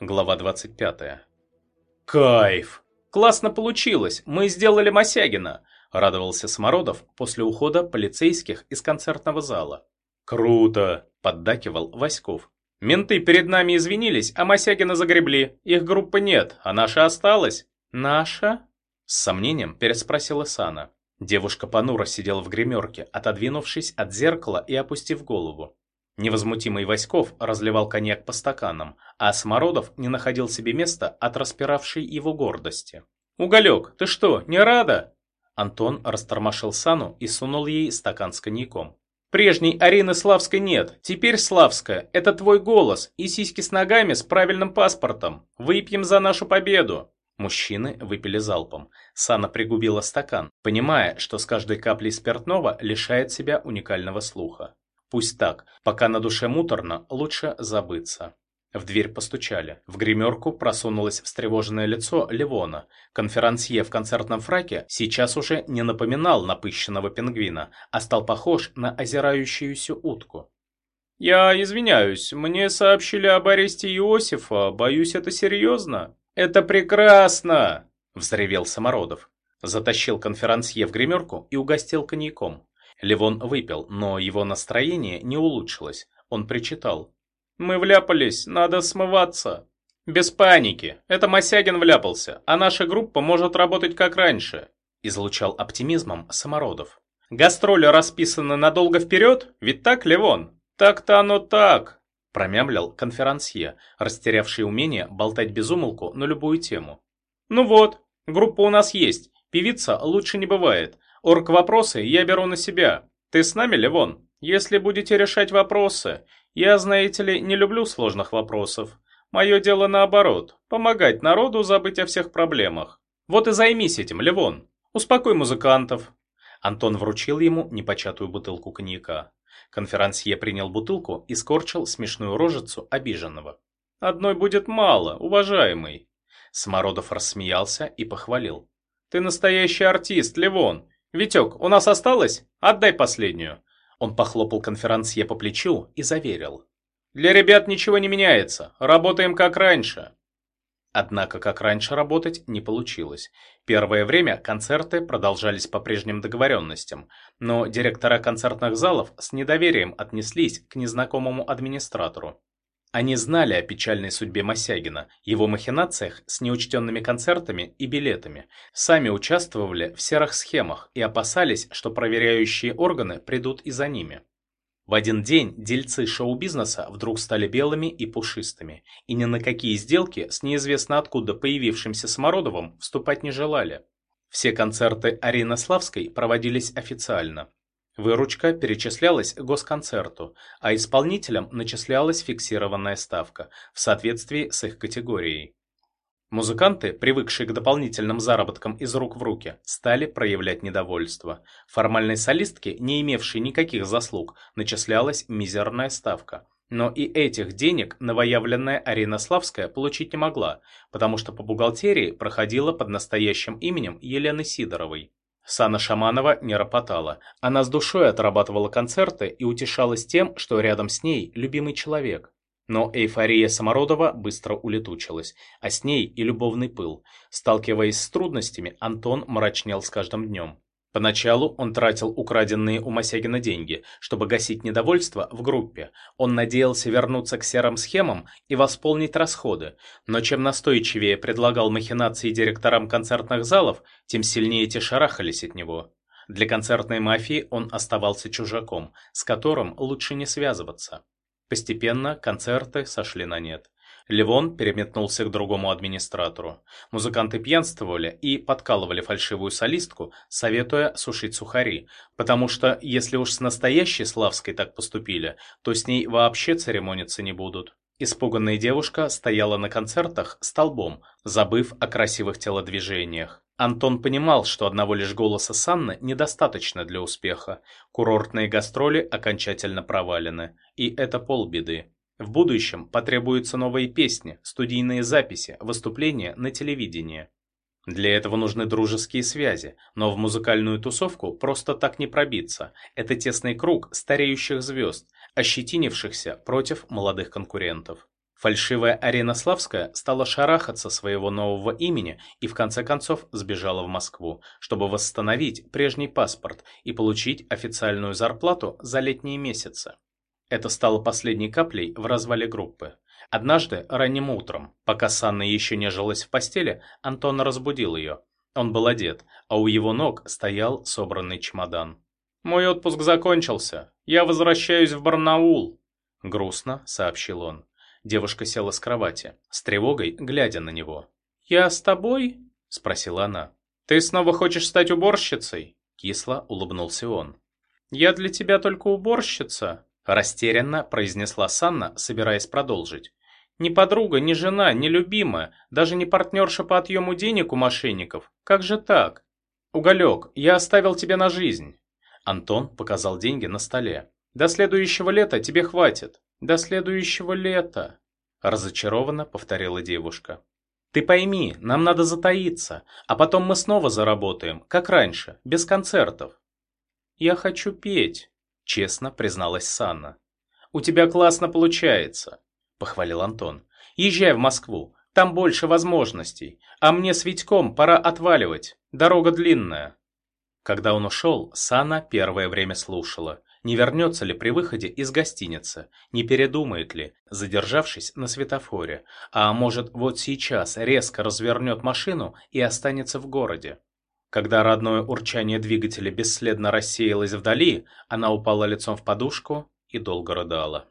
Глава 25. «Кайф! Классно получилось! Мы сделали Мосягина!» – радовался Смородов после ухода полицейских из концертного зала. «Круто!» – поддакивал Васьков. «Менты перед нами извинились, а Мосягина загребли. Их группы нет, а наша осталась». «Наша?» – с сомнением переспросила Сана. Девушка понуро сидела в гримерке, отодвинувшись от зеркала и опустив голову. Невозмутимый Васьков разливал коньяк по стаканам, а Смородов не находил себе места от распиравшей его гордости. «Уголек, ты что, не рада?» Антон растормошил Сану и сунул ей стакан с коньяком. «Прежней Арины Славской нет, теперь Славская. Это твой голос и сиськи с ногами с правильным паспортом. Выпьем за нашу победу!» Мужчины выпили залпом. Сана пригубила стакан, понимая, что с каждой каплей спиртного лишает себя уникального слуха. Пусть так, пока на душе муторно, лучше забыться. В дверь постучали. В гримерку просунулось встревоженное лицо Ливона. Конферансье в концертном фраке сейчас уже не напоминал напыщенного пингвина, а стал похож на озирающуюся утку. «Я извиняюсь, мне сообщили об аресте Иосифа, боюсь, это серьезно?» «Это прекрасно!» – взревел Самородов. Затащил конферансье в гримерку и угостил коньяком. Левон выпил, но его настроение не улучшилось. Он причитал. «Мы вляпались, надо смываться». «Без паники. Это Мосягин вляпался, а наша группа может работать как раньше», излучал оптимизмом Самородов. «Гастроли расписаны надолго вперед? Ведь так, Левон?» «Так-то оно так», промямлил конферансье, растерявший умение болтать без умолку на любую тему. «Ну вот, группа у нас есть, певица лучше не бывает, Орг-вопросы я беру на себя. Ты с нами, Левон? Если будете решать вопросы, я, знаете ли, не люблю сложных вопросов. Мое дело наоборот, помогать народу забыть о всех проблемах. Вот и займись этим, Левон. Успокой музыкантов. Антон вручил ему непочатую бутылку коньяка. Конферансье принял бутылку и скорчил смешную рожицу обиженного. «Одной будет мало, уважаемый». Смородов рассмеялся и похвалил. «Ты настоящий артист, Левон. «Витек, у нас осталось? Отдай последнюю». Он похлопал конферансье по плечу и заверил. «Для ребят ничего не меняется. Работаем как раньше». Однако, как раньше работать не получилось. Первое время концерты продолжались по прежним договоренностям, но директора концертных залов с недоверием отнеслись к незнакомому администратору. Они знали о печальной судьбе Мосягина, его махинациях с неучтенными концертами и билетами, сами участвовали в серых схемах и опасались, что проверяющие органы придут и за ними. В один день дельцы шоу-бизнеса вдруг стали белыми и пушистыми, и ни на какие сделки с неизвестно откуда появившимся Смородовым вступать не желали. Все концерты Арины Славской проводились официально. Выручка перечислялась госконцерту, а исполнителям начислялась фиксированная ставка в соответствии с их категорией. Музыканты, привыкшие к дополнительным заработкам из рук в руки, стали проявлять недовольство. Формальной солистке, не имевшей никаких заслуг, начислялась мизерная ставка. Но и этих денег новоявленная Арина Славская получить не могла, потому что по бухгалтерии проходила под настоящим именем Елены Сидоровой. Сана Шаманова не ропотала. Она с душой отрабатывала концерты и утешалась тем, что рядом с ней любимый человек. Но эйфория Самородова быстро улетучилась, а с ней и любовный пыл. Сталкиваясь с трудностями, Антон мрачнел с каждым днем. Поначалу он тратил украденные у Мосягина деньги, чтобы гасить недовольство в группе. Он надеялся вернуться к серым схемам и восполнить расходы, но чем настойчивее предлагал махинации директорам концертных залов, тем сильнее те шарахались от него. Для концертной мафии он оставался чужаком, с которым лучше не связываться. Постепенно концерты сошли на нет. Левон переметнулся к другому администратору. Музыканты пьянствовали и подкалывали фальшивую солистку, советуя сушить сухари, потому что если уж с настоящей Славской так поступили, то с ней вообще церемониться не будут. Испуганная девушка стояла на концертах столбом, забыв о красивых телодвижениях. Антон понимал, что одного лишь голоса Санны недостаточно для успеха. Курортные гастроли окончательно провалены, и это полбеды. В будущем потребуются новые песни, студийные записи, выступления на телевидении. Для этого нужны дружеские связи, но в музыкальную тусовку просто так не пробиться. Это тесный круг стареющих звезд, ощетинившихся против молодых конкурентов. Фальшивая Арина Славская стала шарахаться своего нового имени и в конце концов сбежала в Москву, чтобы восстановить прежний паспорт и получить официальную зарплату за летние месяцы. Это стало последней каплей в развале группы. Однажды, ранним утром, пока Санна еще нежилась в постели, Антон разбудил ее. Он был одет, а у его ног стоял собранный чемодан. «Мой отпуск закончился. Я возвращаюсь в Барнаул», — грустно сообщил он. Девушка села с кровати, с тревогой глядя на него. «Я с тобой?» — спросила она. «Ты снова хочешь стать уборщицей?» Кисло улыбнулся он. «Я для тебя только уборщица», — растерянно произнесла Санна, собираясь продолжить. Ни подруга, ни жена, ни любимая, даже не партнерша по отъему денег у мошенников. Как же так? Уголек, я оставил тебе на жизнь. Антон показал деньги на столе. До следующего лета тебе хватит. До следующего лета. Разочарованно повторила девушка. Ты пойми, нам надо затаиться, а потом мы снова заработаем, как раньше, без концертов. Я хочу петь, честно призналась Санна. У тебя классно получается похвалил Антон. «Езжай в Москву, там больше возможностей, а мне с Витьком пора отваливать, дорога длинная». Когда он ушел, Сана первое время слушала, не вернется ли при выходе из гостиницы, не передумает ли, задержавшись на светофоре, а может вот сейчас резко развернет машину и останется в городе. Когда родное урчание двигателя бесследно рассеялось вдали, она упала лицом в подушку и долго рыдала.